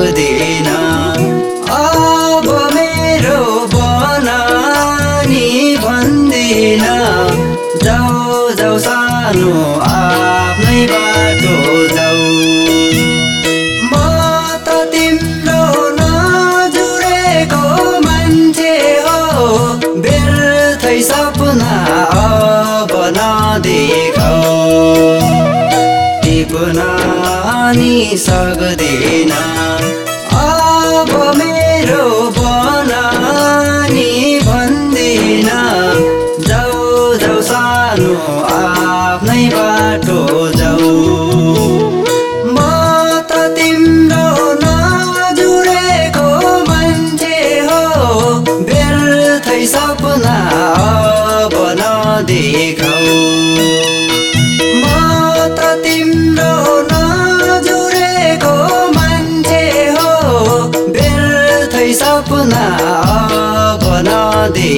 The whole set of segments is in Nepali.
लाग्दैन अब मेरो बनानी भन्दिन। जाऊ जाऊ सानो आफ्नै बाटो जाऊ। म त तिम्रो नजुरेको मान्छे हो। व्यर्थै सपना अब नदेखाऊ। टिप्न नि सक्दैन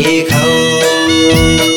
देखाऊ।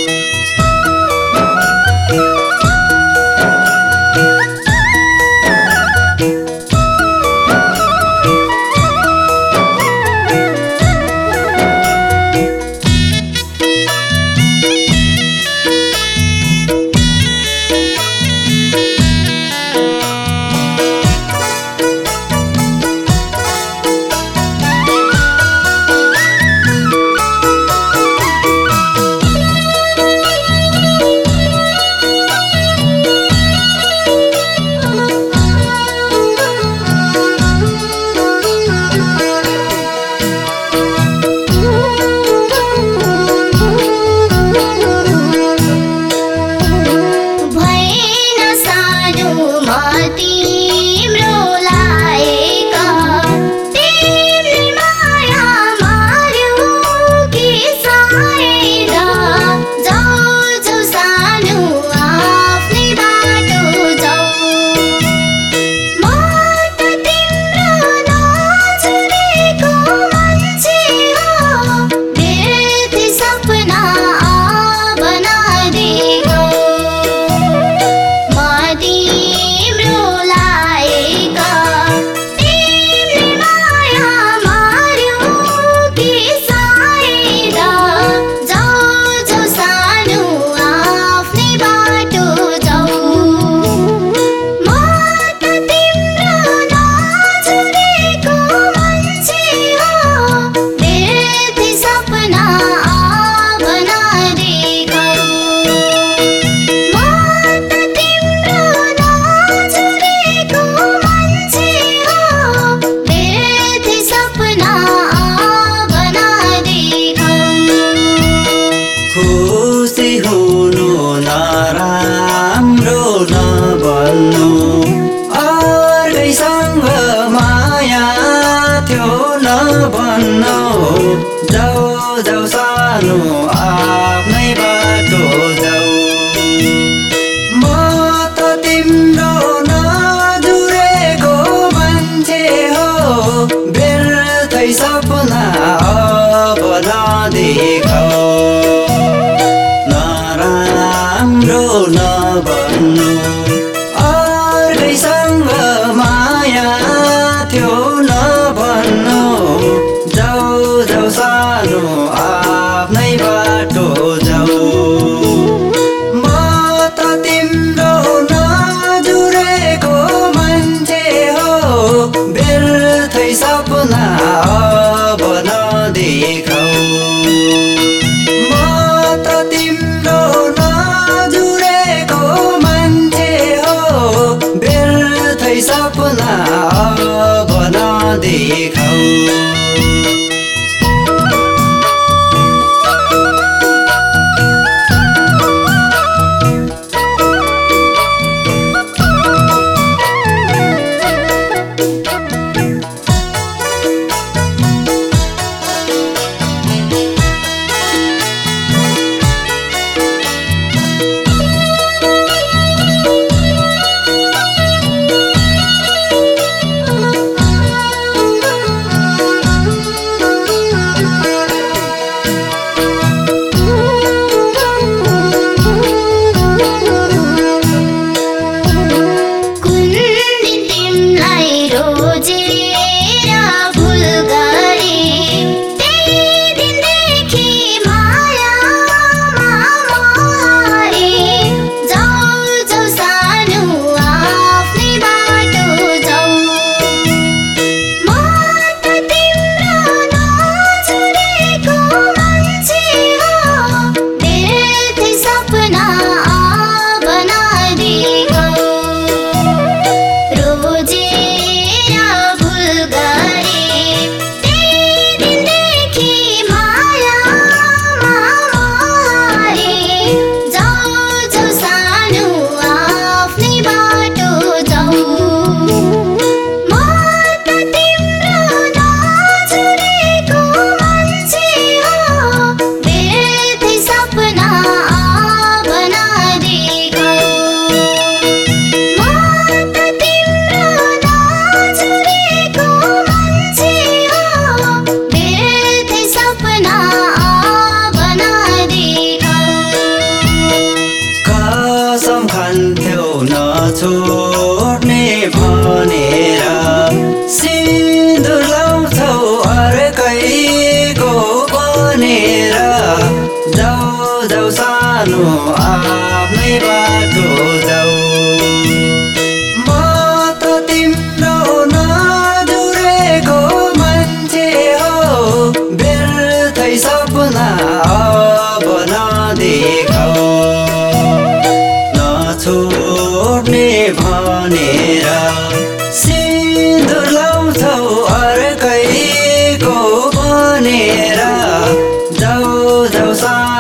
भन्नु नराम्रो नभन्नु अरूसँग माया थियो नभन्नु जाऊ जाऊ सानो आफ्नै बाटो जाऊ। म त तिम्रो नजुरेको मान्छे हो। बेलुकै सपना अब नदेखाऊ। No.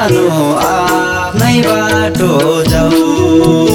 आफ्नो आफ्नै बाटो जाऊ।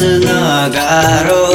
nag-araw